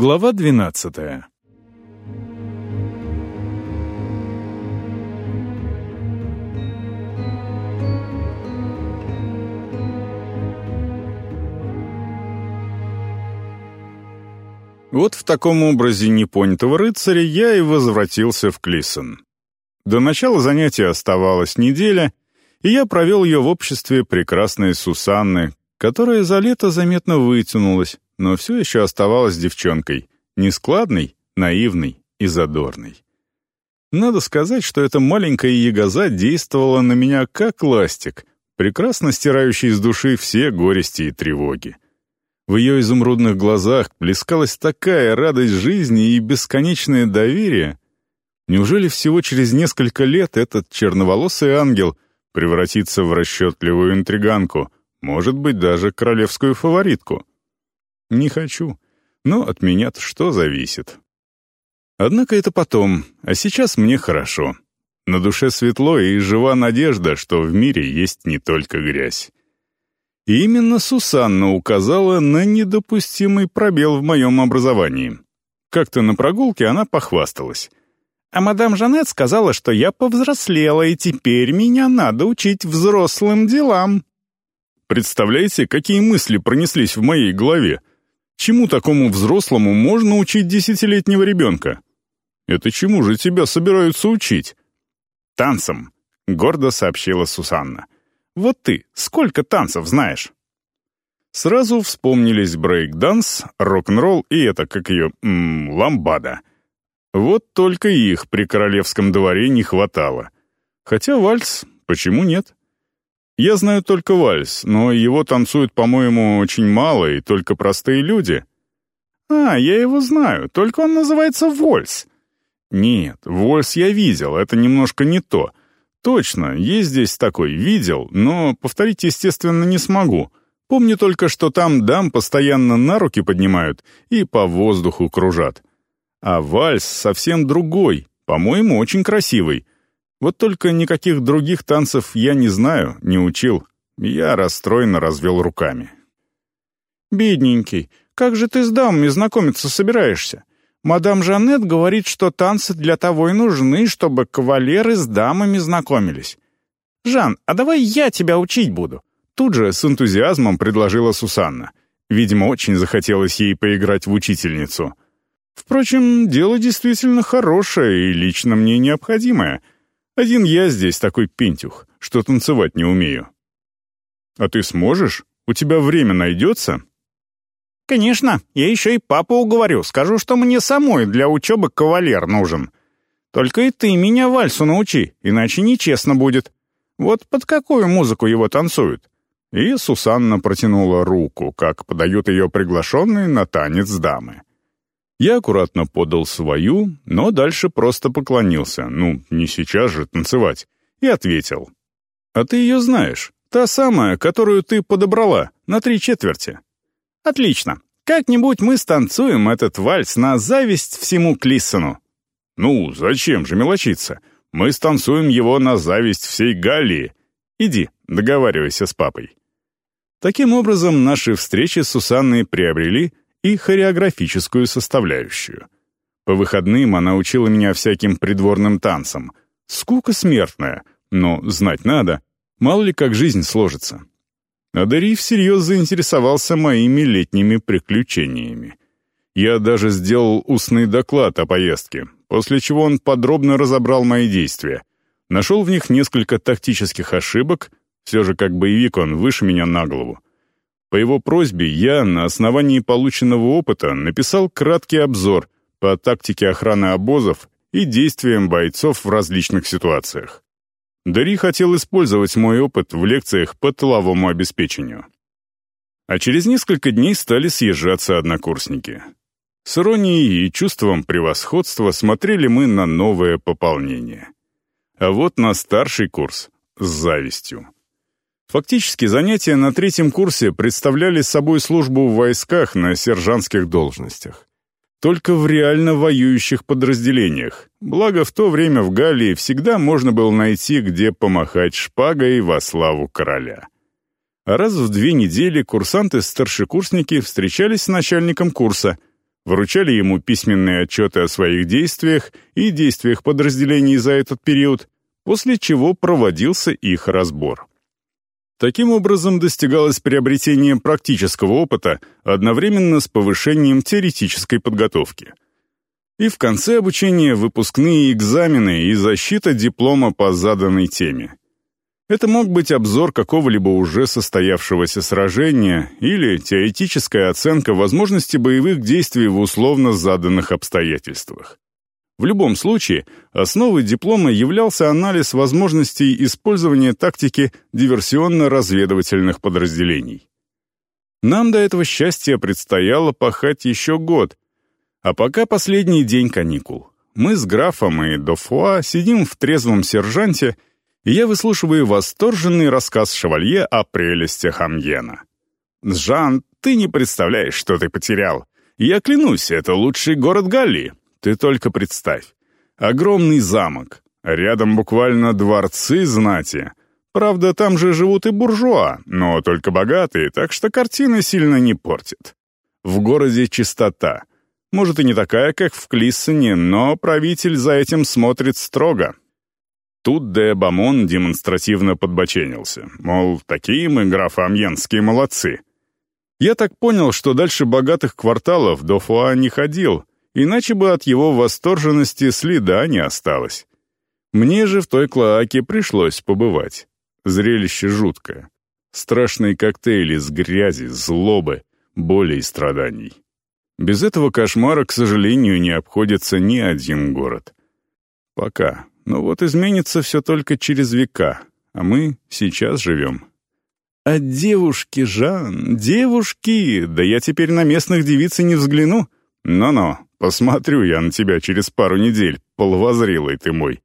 Глава двенадцатая. Вот в таком образе непонятого рыцаря я и возвратился в Клисон. До начала занятия оставалась неделя, и я провел ее в обществе прекрасной Сусанны, которая за лето заметно вытянулась, но все еще оставалась девчонкой, нескладной, наивной и задорной. Надо сказать, что эта маленькая ягоза действовала на меня как ластик, прекрасно стирающий из души все горести и тревоги. В ее изумрудных глазах плескалась такая радость жизни и бесконечное доверие. Неужели всего через несколько лет этот черноволосый ангел превратится в расчетливую интриганку, может быть, даже королевскую фаворитку? Не хочу, но от меня-то что зависит? Однако это потом, а сейчас мне хорошо. На душе светло и жива надежда, что в мире есть не только грязь. И именно Сусанна указала на недопустимый пробел в моем образовании. Как-то на прогулке она похвасталась. А мадам Жанет сказала, что я повзрослела, и теперь меня надо учить взрослым делам. Представляете, какие мысли пронеслись в моей голове? Чему такому взрослому можно учить десятилетнего ребенка? Это чему же тебя собираются учить? Танцам, гордо сообщила Сусанна. Вот ты сколько танцев знаешь?» Сразу вспомнились брейк-данс, рок-н-ролл и это, как ее, м -м, ламбада. Вот только их при королевском дворе не хватало. Хотя вальс, почему нет? Я знаю только вальс, но его танцуют, по-моему, очень мало и только простые люди. А, я его знаю, только он называется вальс. Нет, вальс я видел, это немножко не то. Точно, есть здесь такой, видел, но повторить, естественно, не смогу. Помню только, что там дам постоянно на руки поднимают и по воздуху кружат. А вальс совсем другой, по-моему, очень красивый. Вот только никаких других танцев я не знаю, не учил. Я расстроенно развел руками. «Бедненький, как же ты с дамами знакомиться собираешься? Мадам Жанет говорит, что танцы для того и нужны, чтобы кавалеры с дамами знакомились. Жан, а давай я тебя учить буду. Тут же с энтузиазмом предложила Сусанна. Видимо, очень захотелось ей поиграть в учительницу. Впрочем, дело действительно хорошее и лично мне необходимое. Один я здесь такой пентюх, что танцевать не умею. А ты сможешь? У тебя время найдется? «Конечно, я еще и папу уговорю, скажу, что мне самой для учебы кавалер нужен. Только и ты меня вальсу научи, иначе нечестно будет. Вот под какую музыку его танцуют?» И Сусанна протянула руку, как подают ее приглашенные на танец дамы. Я аккуратно подал свою, но дальше просто поклонился, ну, не сейчас же танцевать, и ответил. «А ты ее знаешь, та самая, которую ты подобрала, на три четверти». Отлично. Как-нибудь мы станцуем этот вальс на зависть всему Клиссону. Ну, зачем же мелочиться? Мы станцуем его на зависть всей Галлии. Иди, договаривайся с папой. Таким образом, наши встречи с Сусанной приобрели и хореографическую составляющую. По выходным она учила меня всяким придворным танцам. Скука смертная, но знать надо, мало ли как жизнь сложится. Адари всерьез заинтересовался моими летними приключениями. Я даже сделал устный доклад о поездке, после чего он подробно разобрал мои действия. Нашел в них несколько тактических ошибок, все же как боевик он выше меня на голову. По его просьбе я, на основании полученного опыта, написал краткий обзор по тактике охраны обозов и действиям бойцов в различных ситуациях. Дари хотел использовать мой опыт в лекциях по тыловому обеспечению. А через несколько дней стали съезжаться однокурсники. С иронией и чувством превосходства смотрели мы на новое пополнение. А вот на старший курс с завистью. Фактически занятия на третьем курсе представляли собой службу в войсках на сержантских должностях только в реально воюющих подразделениях. Благо, в то время в Галлии всегда можно было найти, где помахать шпагой во славу короля. А раз в две недели курсанты-старшекурсники встречались с начальником курса, вручали ему письменные отчеты о своих действиях и действиях подразделений за этот период, после чего проводился их разбор. Таким образом достигалось приобретение практического опыта одновременно с повышением теоретической подготовки. И в конце обучения выпускные экзамены и защита диплома по заданной теме. Это мог быть обзор какого-либо уже состоявшегося сражения или теоретическая оценка возможности боевых действий в условно заданных обстоятельствах. В любом случае, основой диплома являлся анализ возможностей использования тактики диверсионно-разведывательных подразделений. Нам до этого счастья предстояло пахать еще год, а пока последний день каникул. Мы с графом и Дофуа сидим в трезвом сержанте — и я выслушиваю восторженный рассказ шевалье о прелестях Амьена. «Жан, ты не представляешь, что ты потерял. Я клянусь, это лучший город Галлии. Ты только представь. Огромный замок. Рядом буквально дворцы знати. Правда, там же живут и буржуа, но только богатые, так что картина сильно не портит. В городе чистота. Может, и не такая, как в Клиссоне, но правитель за этим смотрит строго, Тут де Бамон демонстративно подбоченился, мол, такие мы, графы Амьенские, молодцы. Я так понял, что дальше богатых кварталов до Фуа не ходил, иначе бы от его восторженности следа не осталось. Мне же в той клоаке пришлось побывать. Зрелище жуткое. Страшные коктейли с грязи, злобы, боли и страданий. Без этого кошмара, к сожалению, не обходится ни один город. Пока. Но вот изменится все только через века, а мы сейчас живем. А девушки, Жан, девушки, да я теперь на местных девиц не взгляну. Но-но, посмотрю я на тебя через пару недель, половозрелый ты мой.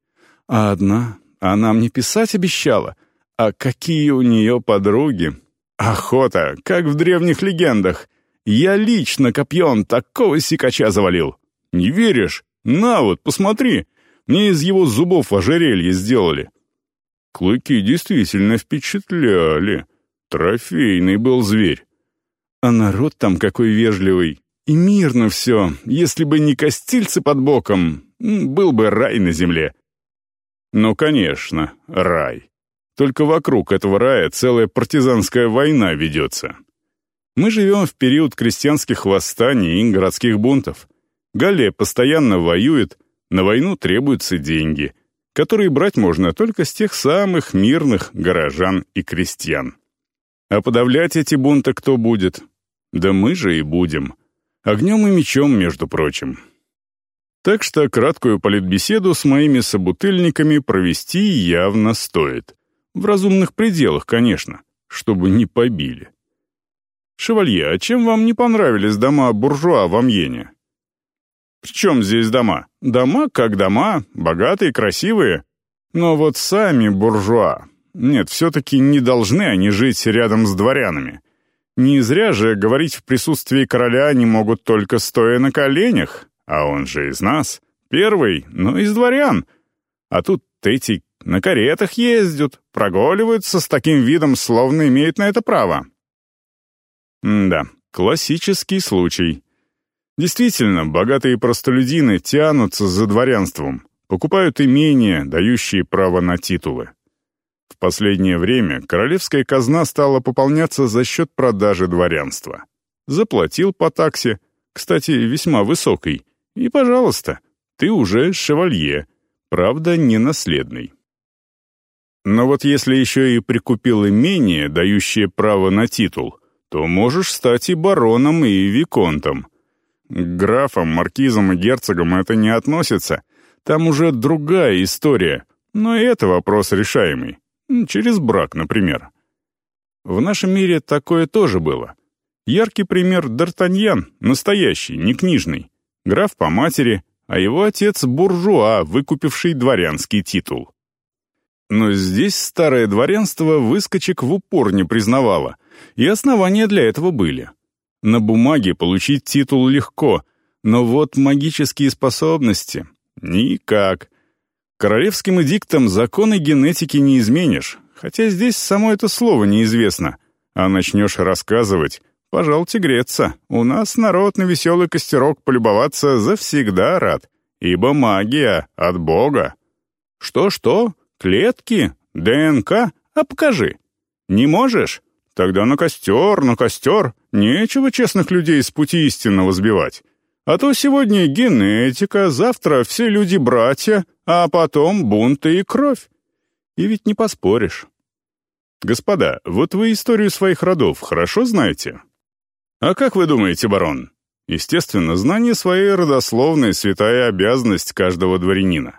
А одна, она мне писать обещала. А какие у нее подруги? Охота, как в древних легендах. Я лично копьем такого сикача завалил. Не веришь? На вот, посмотри. Мне из его зубов ожерелье сделали. Клыки действительно впечатляли. Трофейный был зверь. А народ там какой вежливый. И мирно все. Если бы не костильцы под боком, был бы рай на земле. Ну, конечно, рай. Только вокруг этого рая целая партизанская война ведется. Мы живем в период крестьянских восстаний и городских бунтов. Галлия постоянно воюет, на войну требуются деньги, которые брать можно только с тех самых мирных горожан и крестьян. А подавлять эти бунты кто будет? Да мы же и будем. Огнем и мечом, между прочим. Так что краткую политбеседу с моими собутыльниками провести явно стоит. В разумных пределах, конечно, чтобы не побили. «Шевалье, а чем вам не понравились дома буржуа в Амьене?» В чем здесь дома? Дома как дома, богатые, красивые. Но вот сами буржуа. Нет, все-таки не должны они жить рядом с дворянами. Не зря же говорить в присутствии короля они могут только стоя на коленях, а он же из нас. Первый, но из дворян. А тут эти на каретах ездят, прогуливаются с таким видом, словно имеют на это право. М да, классический случай. Действительно, богатые простолюдины тянутся за дворянством, покупают имения, дающие право на титулы. В последнее время королевская казна стала пополняться за счет продажи дворянства. Заплатил по таксе, кстати, весьма высокой, и, пожалуйста, ты уже шевалье, правда, не наследный. Но вот если еще и прикупил имение, дающее право на титул, то можешь стать и бароном, и виконтом — к графам, маркизам и герцогам это не относится. Там уже другая история. Но и это вопрос решаемый. Через брак, например. В нашем мире такое тоже было. Яркий пример Д'Артаньян, настоящий, не книжный. Граф по матери, а его отец буржуа, выкупивший дворянский титул. Но здесь старое дворянство выскочек в упор не признавало, и основания для этого были. На бумаге получить титул легко, но вот магические способности — никак. Королевским эдиктом законы генетики не изменишь, хотя здесь само это слово неизвестно, а начнешь рассказывать, пожалуйте греться. У нас народ на веселый костерок полюбоваться завсегда рад, ибо магия от Бога. Что-что? Клетки? ДНК? А покажи. Не можешь? Тогда на костер, на костер. Нечего честных людей с пути истинного сбивать. А то сегодня генетика, завтра все люди братья, а потом бунты и кровь. И ведь не поспоришь. Господа, вот вы историю своих родов хорошо знаете? А как вы думаете, барон? Естественно, знание своей родословной — святая обязанность каждого дворянина.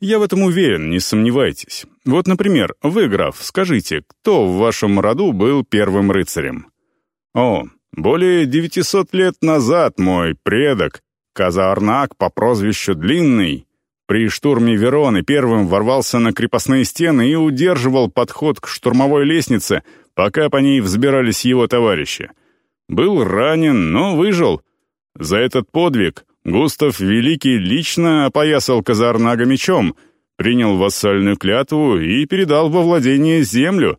Я в этом уверен, не сомневайтесь. Вот, например, вы, граф, скажите, кто в вашем роду был первым рыцарем? О, более 900 лет назад мой предок, Казарнак по прозвищу Длинный, при штурме Вероны первым ворвался на крепостные стены и удерживал подход к штурмовой лестнице, пока по ней взбирались его товарищи. Был ранен, но выжил. За этот подвиг Густав Великий лично опоясал Казарнага мечом, принял вассальную клятву и передал во владение землю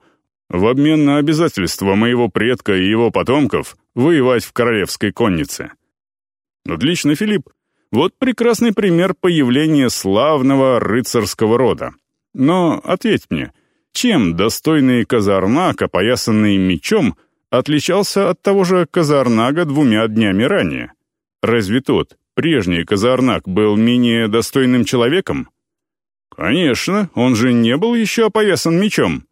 в обмен на обязательство моего предка и его потомков воевать в королевской коннице. Отлично, Филипп. Вот прекрасный пример появления славного рыцарского рода. Но ответь мне, чем достойный Казарнаг, опоясанный мечом, отличался от того же Казарнага двумя днями ранее? Разве тот, прежний Казарнак, был менее достойным человеком? Конечно, он же не был еще опоясан мечом.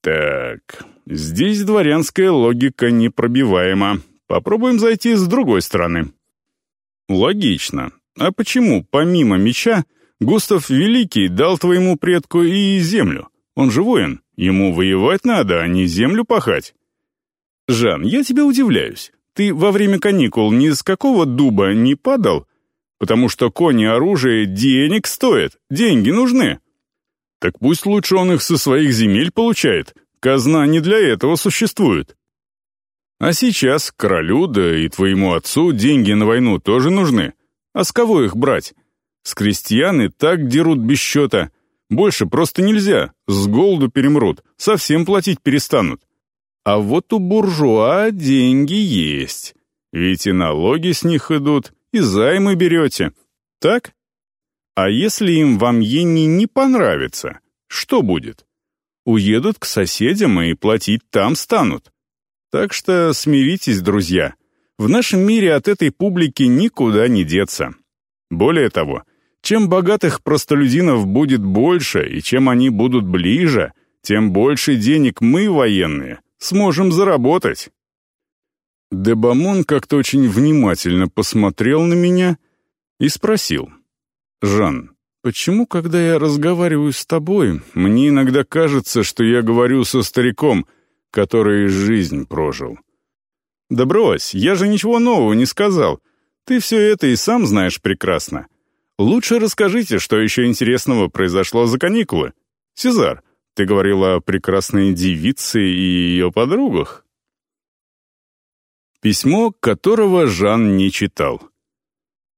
Так, здесь дворянская логика непробиваема. Попробуем зайти с другой стороны. Логично. А почему, помимо меча, Густав Великий дал твоему предку и землю? Он же воин, ему воевать надо, а не землю пахать. Жан, я тебя удивляюсь. Ты во время каникул ни с какого дуба не падал? Потому что кони оружие денег стоят, деньги нужны. Так пусть лучше он их со своих земель получает. Казна не для этого существует. А сейчас королю, да и твоему отцу деньги на войну тоже нужны. А с кого их брать? С крестьян и так дерут без счета. Больше просто нельзя, с голоду перемрут, совсем платить перестанут. А вот у буржуа деньги есть. Ведь и налоги с них идут, и займы берете. Так? А если им в Амьене не понравится, что будет? Уедут к соседям и платить там станут. Так что смиритесь, друзья. В нашем мире от этой публики никуда не деться. Более того, чем богатых простолюдинов будет больше и чем они будут ближе, тем больше денег мы, военные, сможем заработать. Дебамон как-то очень внимательно посмотрел на меня и спросил. «Жан, почему, когда я разговариваю с тобой, мне иногда кажется, что я говорю со стариком, который жизнь прожил. Да брось, я же ничего нового не сказал. Ты все это и сам знаешь прекрасно. Лучше расскажите, что еще интересного произошло за каникулы. Сезар, ты говорил о прекрасной девице и ее подругах. Письмо, которого Жан не читал.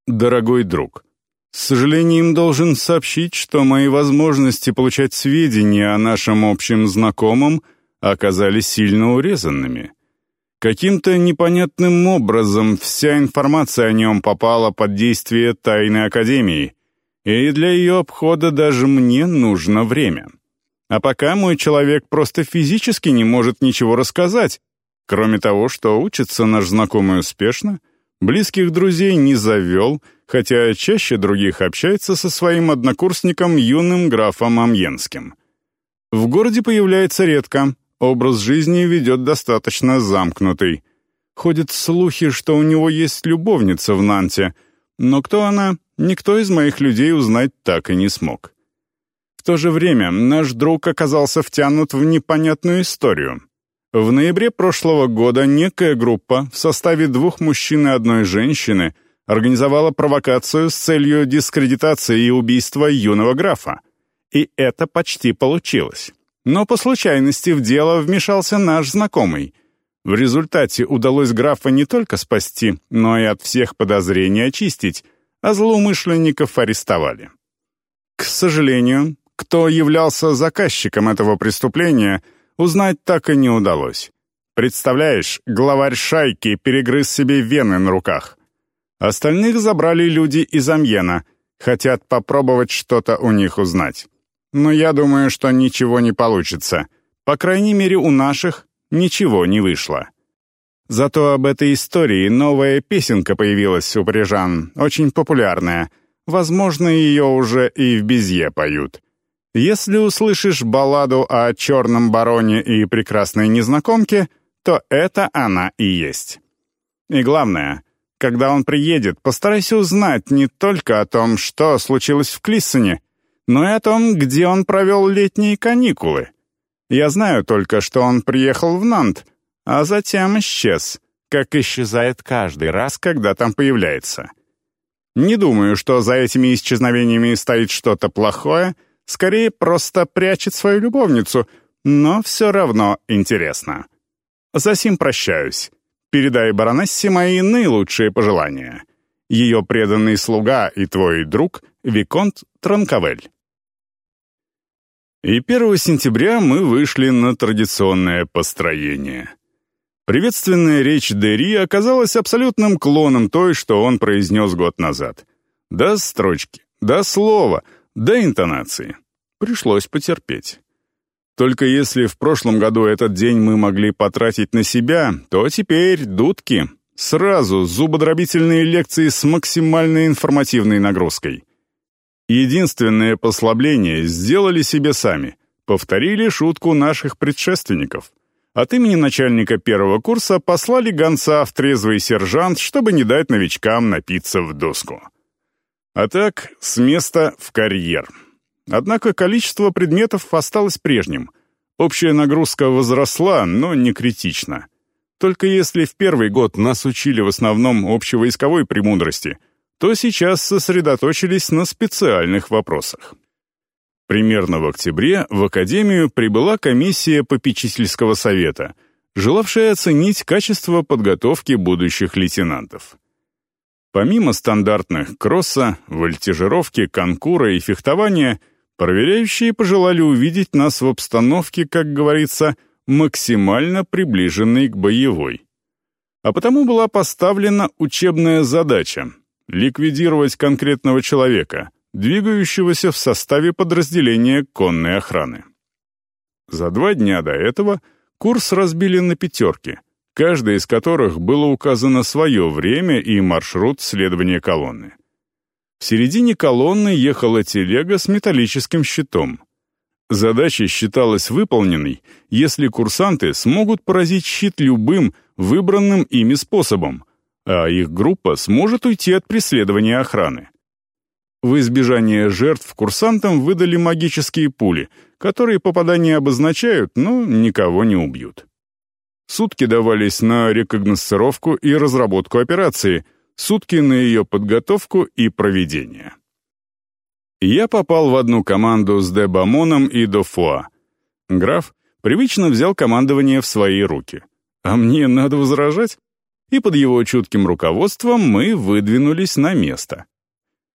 «Дорогой друг, с сожалением должен сообщить, что мои возможности получать сведения о нашем общем знакомом — оказались сильно урезанными. Каким-то непонятным образом вся информация о нем попала под действие тайной академии, и для ее обхода даже мне нужно время. А пока мой человек просто физически не может ничего рассказать, кроме того, что учится наш знакомый успешно, близких друзей не завел, хотя чаще других общается со своим однокурсником юным графом Амьенским. В городе появляется редко, Образ жизни ведет достаточно замкнутый. Ходят слухи, что у него есть любовница в Нанте, но кто она, никто из моих людей узнать так и не смог. В то же время наш друг оказался втянут в непонятную историю. В ноябре прошлого года некая группа в составе двух мужчин и одной женщины организовала провокацию с целью дискредитации и убийства юного графа. И это почти получилось. Но по случайности в дело вмешался наш знакомый. В результате удалось графа не только спасти, но и от всех подозрений очистить, а злоумышленников арестовали. К сожалению, кто являлся заказчиком этого преступления, узнать так и не удалось. Представляешь, главарь шайки перегрыз себе вены на руках. Остальных забрали люди из Амьена, хотят попробовать что-то у них узнать. Но я думаю, что ничего не получится. По крайней мере, у наших ничего не вышло. Зато об этой истории новая песенка появилась у парижан, очень популярная. Возможно, ее уже и в Безье поют. Если услышишь балладу о черном бароне и прекрасной незнакомке, то это она и есть. И главное, когда он приедет, постарайся узнать не только о том, что случилось в Клиссоне, но и о том, где он провел летние каникулы. Я знаю только, что он приехал в Нант, а затем исчез, как исчезает каждый раз, когда там появляется. Не думаю, что за этими исчезновениями стоит что-то плохое, скорее просто прячет свою любовницу, но все равно интересно. За сим прощаюсь. Передай баронессе мои наилучшие пожелания. Ее преданный слуга и твой друг Виконт Транковель. И 1 сентября мы вышли на традиционное построение. Приветственная речь Дери оказалась абсолютным клоном той, что он произнес год назад. До строчки, до слова, до интонации. Пришлось потерпеть. Только если в прошлом году этот день мы могли потратить на себя, то теперь дудки. Сразу зубодробительные лекции с максимальной информативной нагрузкой. Единственное послабление сделали себе сами. Повторили шутку наших предшественников. От имени начальника первого курса послали гонца в трезвый сержант, чтобы не дать новичкам напиться в доску. А так, с места в карьер. Однако количество предметов осталось прежним. Общая нагрузка возросла, но не критично. Только если в первый год нас учили в основном общевойсковой премудрости, то сейчас сосредоточились на специальных вопросах. Примерно в октябре в Академию прибыла комиссия попечительского совета, желавшая оценить качество подготовки будущих лейтенантов. Помимо стандартных кросса, вольтежировки, конкура и фехтования, Проверяющие пожелали увидеть нас в обстановке, как говорится, максимально приближенной к боевой. А потому была поставлена учебная задача — ликвидировать конкретного человека, двигающегося в составе подразделения конной охраны. За два дня до этого курс разбили на пятерки, каждая из которых было указано свое время и маршрут следования колонны. В середине колонны ехала телега с металлическим щитом. Задача считалась выполненной, если курсанты смогут поразить щит любым, выбранным ими способом, а их группа сможет уйти от преследования охраны. В избежание жертв курсантам выдали магические пули, которые попадание обозначают, но никого не убьют. Сутки давались на рекогносцировку и разработку операции — сутки на ее подготовку и проведение. Я попал в одну команду с Дебамоном и Дофуа. Граф привычно взял командование в свои руки. А мне надо возражать? И под его чутким руководством мы выдвинулись на место.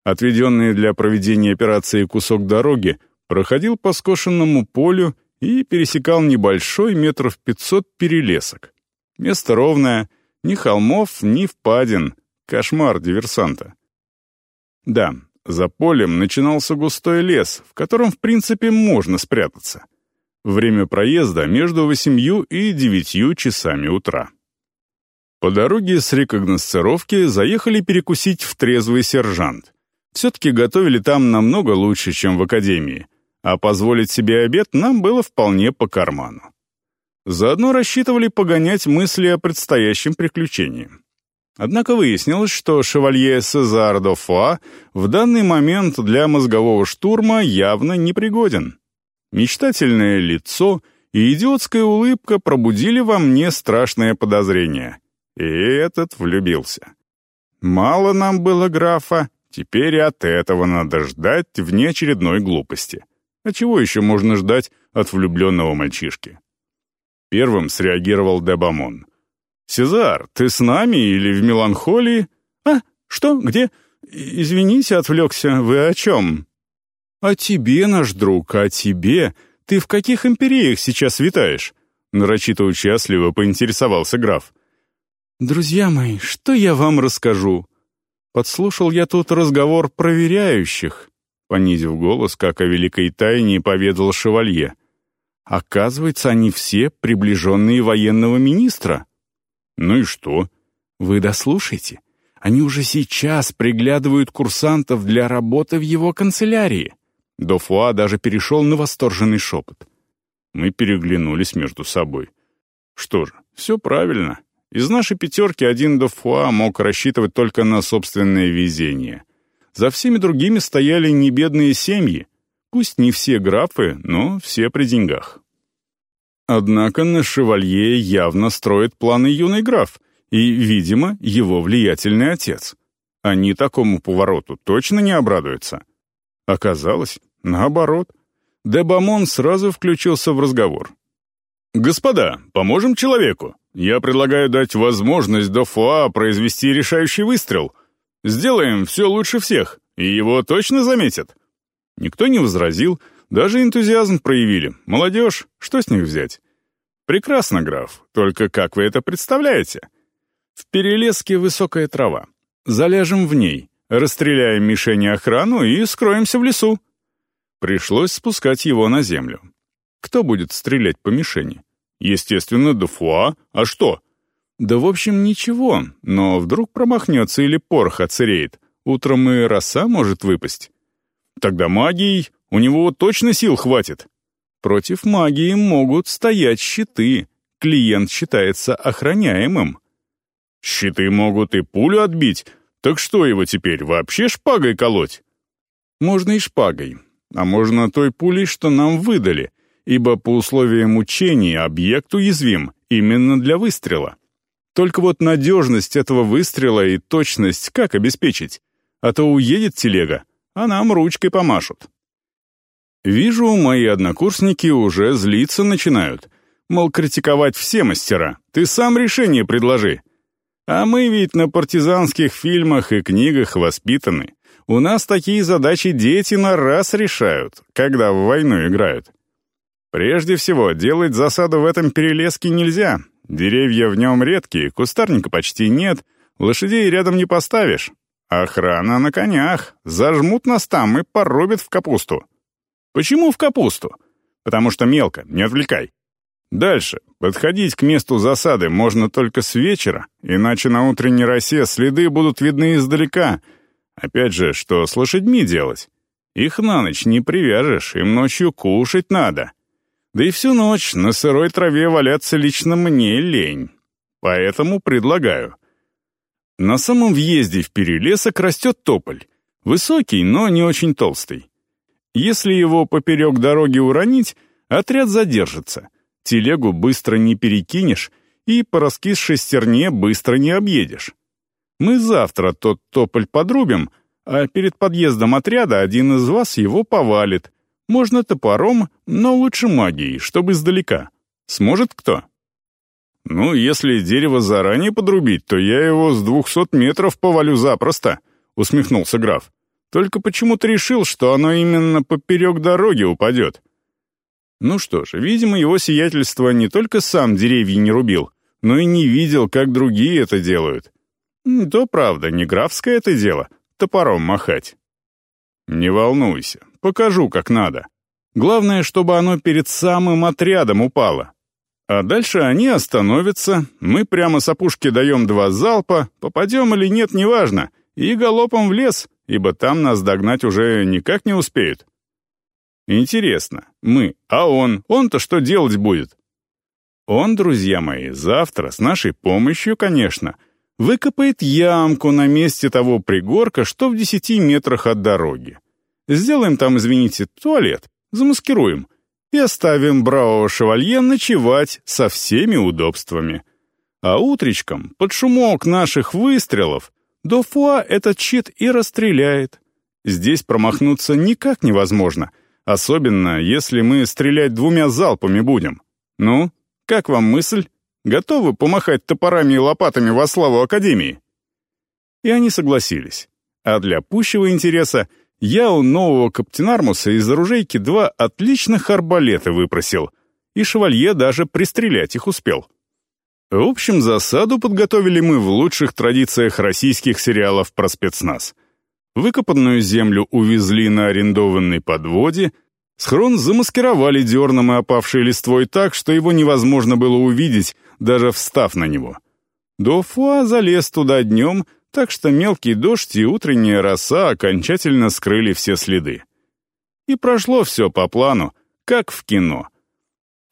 Отведенный для проведения операции кусок дороги проходил по скошенному полю и пересекал небольшой метров пятьсот перелесок. Место ровное, ни холмов, ни впадин, Кошмар диверсанта. Да, за полем начинался густой лес, в котором, в принципе, можно спрятаться. Время проезда между восемью и девятью часами утра. По дороге с рекогносцировки заехали перекусить в трезвый сержант. Все-таки готовили там намного лучше, чем в академии, а позволить себе обед нам было вполне по карману. Заодно рассчитывали погонять мысли о предстоящем приключении. Однако выяснилось, что шевалье Сезар де Фуа в данный момент для мозгового штурма явно непригоден. Мечтательное лицо и идиотская улыбка пробудили во мне страшное подозрение. И этот влюбился. Мало нам было графа, теперь от этого надо ждать внеочередной глупости. А чего еще можно ждать от влюбленного мальчишки? Первым среагировал Дебамон — «Сезар, ты с нами или в меланхолии?» «А, что, где? Извините, отвлекся, вы о чем?» «О тебе, наш друг, о тебе. Ты в каких империях сейчас витаешь? Нарочито участливо поинтересовался граф. «Друзья мои, что я вам расскажу? Подслушал я тут разговор проверяющих», понизив голос, как о великой тайне, поведал шевалье. «Оказывается, они все приближенные военного министра». «Ну и что?» «Вы дослушайте. Они уже сейчас приглядывают курсантов для работы в его канцелярии». Дофуа даже перешел на восторженный шепот. Мы переглянулись между собой. Что же, все правильно. Из нашей пятерки один Дофуа мог рассчитывать только на собственное везение. За всеми другими стояли небедные семьи. Пусть не все графы, но все при деньгах. Однако на шевалье явно строит планы юный граф, и, видимо, его влиятельный отец. Они такому повороту точно не обрадуются. Оказалось, наоборот. Дебамон сразу включился в разговор. «Господа, поможем человеку. Я предлагаю дать возможность Дофуа произвести решающий выстрел. Сделаем все лучше всех, и его точно заметят». Никто не возразил, даже энтузиазм проявили. Молодежь, что с них взять? Прекрасно, граф, только как вы это представляете? В перелеске высокая трава. Заляжем в ней, расстреляем мишени охрану и скроемся в лесу. Пришлось спускать его на землю. Кто будет стрелять по мишени? Естественно, Дефуа. А что? Да, в общем, ничего, но вдруг промахнется или порох оцереет. Утром и роса может выпасть. Тогда магией у него точно сил хватит. Против магии могут стоять щиты. Клиент считается охраняемым. Щиты могут и пулю отбить, так что его теперь, вообще шпагой колоть? Можно и шпагой, а можно той пулей, что нам выдали, ибо по условиям учения объект уязвим именно для выстрела. Только вот надежность этого выстрела и точность как обеспечить? А то уедет телега, а нам ручкой помашут. Вижу, мои однокурсники уже злиться начинают. Мол, критиковать все мастера. Ты сам решение предложи. А мы ведь на партизанских фильмах и книгах воспитаны. У нас такие задачи дети на раз решают, когда в войну играют. Прежде всего, делать засаду в этом перелеске нельзя. Деревья в нем редкие, кустарника почти нет, лошадей рядом не поставишь. Охрана на конях, зажмут нас там и порубят в капусту. Почему в капусту? Потому что мелко, не отвлекай. Дальше. Подходить к месту засады можно только с вечера, иначе на утренней росе следы будут видны издалека. Опять же, что с лошадьми делать? Их на ночь не привяжешь, им ночью кушать надо. Да и всю ночь на сырой траве валяться лично мне лень. Поэтому предлагаю. На самом въезде в перелесок растет тополь. Высокий, но не очень толстый. Если его поперек дороги уронить, отряд задержится. Телегу быстро не перекинешь и по раскисшей стерне быстро не объедешь. Мы завтра тот тополь подрубим, а перед подъездом отряда один из вас его повалит. Можно топором, но лучше магией, чтобы издалека. Сможет кто? Ну, если дерево заранее подрубить, то я его с двухсот метров повалю запросто, усмехнулся граф. Только почему-то решил, что оно именно поперек дороги упадет. Ну что ж, видимо, его сиятельство не только сам деревья не рубил, но и не видел, как другие это делают. То правда, не графское это дело, топором махать. Не волнуйся, покажу, как надо. Главное, чтобы оно перед самым отрядом упало. А дальше они остановятся, мы прямо с опушки даем два залпа, попадем или нет, неважно, и галопом в лес, ибо там нас догнать уже никак не успеют. Интересно, мы, а он, он-то что делать будет? Он, друзья мои, завтра, с нашей помощью, конечно, выкопает ямку на месте того пригорка, что в десяти метрах от дороги. Сделаем там, извините, туалет, замаскируем и оставим бравого шевалье ночевать со всеми удобствами. А утречком, под шумок наших выстрелов, Дофуа этот щит и расстреляет. Здесь промахнуться никак невозможно — Особенно, если мы стрелять двумя залпами будем. Ну, как вам мысль? Готовы помахать топорами и лопатами во славу Академии?» И они согласились. А для пущего интереса я у нового каптенармуса из оружейки два отличных арбалета выпросил. и шевалье даже пристрелять их успел. В общем, засаду подготовили мы в лучших традициях российских сериалов про спецназ. Выкопанную землю увезли на арендованной подводе, схрон замаскировали дерном и опавшей листвой так, что его невозможно было увидеть, даже встав на него. Дофуа залез туда днем, так что мелкий дождь и утренняя роса окончательно скрыли все следы. И прошло все по плану, как в кино.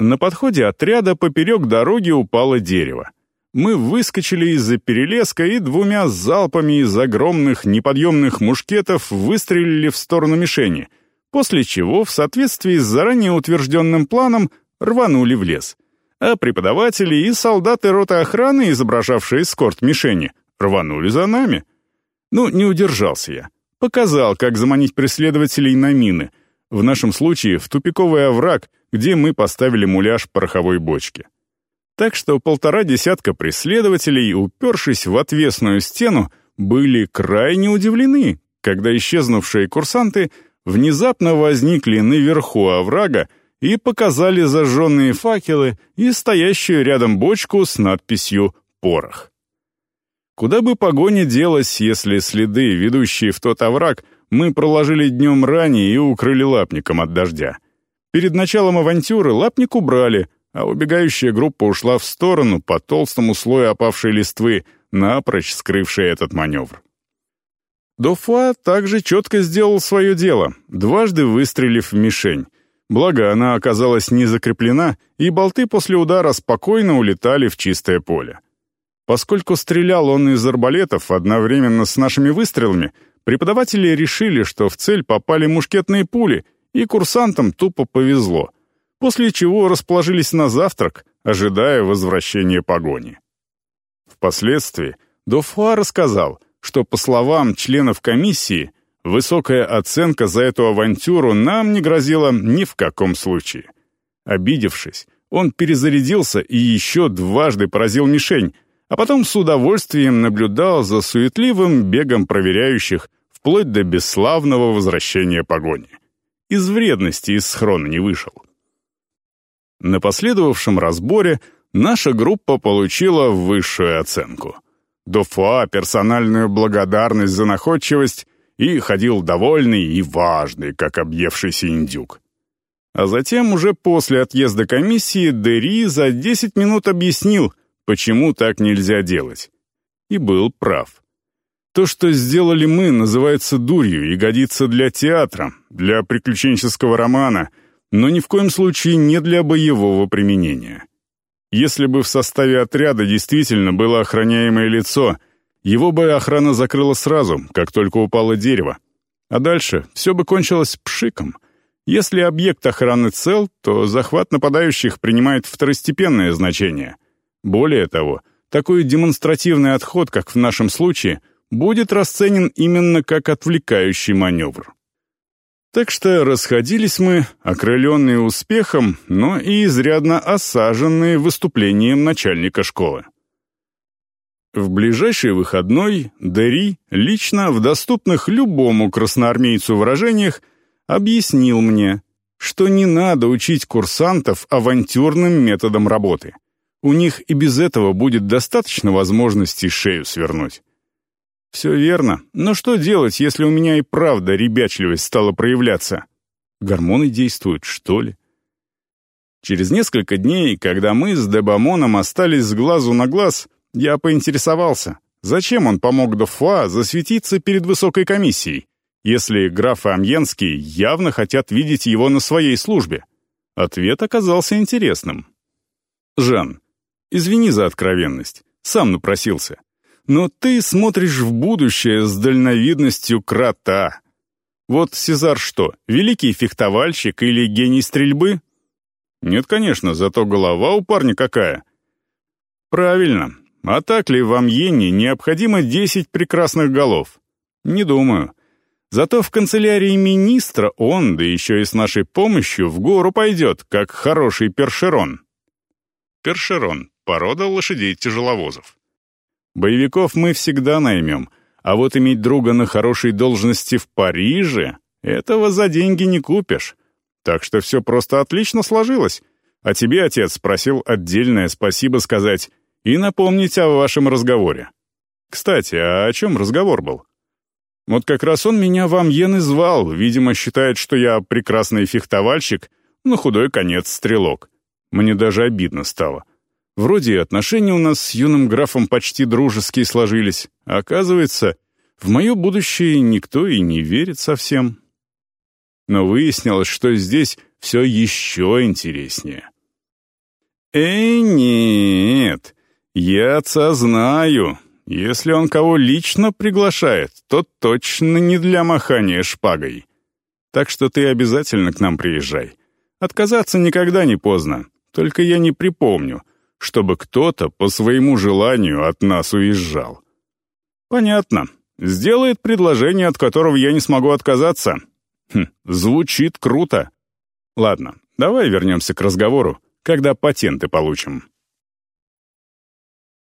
На подходе отряда поперек дороги упало дерево. Мы выскочили из-за перелеска и двумя залпами из огромных неподъемных мушкетов выстрелили в сторону мишени, после чего, в соответствии с заранее утвержденным планом, рванули в лес. А преподаватели и солдаты роты охраны, изображавшие эскорт мишени, рванули за нами. Ну, не удержался я. Показал, как заманить преследователей на мины — в нашем случае в тупиковый овраг, где мы поставили муляж пороховой бочки. Так что полтора десятка преследователей, упершись в отвесную стену, были крайне удивлены, когда исчезнувшие курсанты внезапно возникли наверху оврага и показали зажженные факелы и стоящую рядом бочку с надписью «Порох». Куда бы погоня делась, если следы, ведущие в тот овраг, мы проложили днем ранее и укрыли лапником от дождя. Перед началом авантюры лапник убрали, а убегающая группа ушла в сторону по толстому слою опавшей листвы, напрочь скрывшей этот маневр. Дофуа также четко сделал свое дело, дважды выстрелив в мишень. Благо, она оказалась не закреплена, и болты после удара спокойно улетали в чистое поле. Поскольку стрелял он из арбалетов одновременно с нашими выстрелами, Преподаватели решили, что в цель попали мушкетные пули, и курсантам тупо повезло, после чего расположились на завтрак, ожидая возвращения погони. Впоследствии Дофуа рассказал, что, по словам членов комиссии, высокая оценка за эту авантюру нам не грозила ни в каком случае. Обидевшись, он перезарядился и еще дважды поразил мишень, а потом с удовольствием наблюдал за суетливым бегом проверяющих вплоть до бесславного возвращения погони. Из вредности из схрона не вышел. На последовавшем разборе наша группа получила высшую оценку. Дофуа — персональную благодарность за находчивость и ходил довольный и важный, как объевшийся индюк. А затем, уже после отъезда комиссии, Дери за 10 минут объяснил — почему так нельзя делать. И был прав. То, что сделали мы, называется дурью и годится для театра, для приключенческого романа, но ни в коем случае не для боевого применения. Если бы в составе отряда действительно было охраняемое лицо, его бы охрана закрыла сразу, как только упало дерево. А дальше все бы кончилось пшиком. Если объект охраны цел, то захват нападающих принимает второстепенное значение — более того, такой демонстративный отход, как в нашем случае, будет расценен именно как отвлекающий маневр. Так что расходились мы, окрыленные успехом, но и изрядно осаженные выступлением начальника школы. В ближайший выходной Дери лично в доступных любому красноармейцу выражениях объяснил мне, что не надо учить курсантов авантюрным методам работы. У них и без этого будет достаточно возможностей шею свернуть. Все верно, но что делать, если у меня и правда ребячливость стала проявляться? Гормоны действуют, что ли? Через несколько дней, когда мы с Дебамоном остались с глазу на глаз, я поинтересовался, зачем он помог Дофуа засветиться перед высокой комиссией, если граф и Амьенский явно хотят видеть его на своей службе. Ответ оказался интересным. «Жан, Извини за откровенность, сам напросился. Но ты смотришь в будущее с дальновидностью крота. Вот Сезар что, великий фехтовальщик или гений стрельбы? Нет, конечно, зато голова у парня какая. Правильно. А так ли вам, Йенни, необходимо десять прекрасных голов? Не думаю. Зато в канцелярии министра он, да еще и с нашей помощью, в гору пойдет, как хороший першерон. Першерон Порода лошадей-тяжеловозов. Боевиков мы всегда наймем, а вот иметь друга на хорошей должности в Париже — этого за деньги не купишь. Так что все просто отлично сложилось. А тебе, отец, просил отдельное спасибо сказать и напомнить о вашем разговоре. Кстати, а о чем разговор был? Вот как раз он меня вам Йен и звал, видимо, считает, что я прекрасный фехтовальщик, но худой конец стрелок. Мне даже обидно стало. Вроде и отношения у нас с юным графом почти дружеские сложились, а оказывается, в мое будущее никто и не верит совсем. Но выяснилось, что здесь все еще интереснее. «Эй, нет, я отца знаю. Если он кого лично приглашает, то точно не для махания шпагой. Так что ты обязательно к нам приезжай. Отказаться никогда не поздно, только я не припомню, чтобы кто-то по своему желанию от нас уезжал». «Понятно. Сделает предложение, от которого я не смогу отказаться. Хм, звучит круто. Ладно, давай вернемся к разговору, когда патенты получим.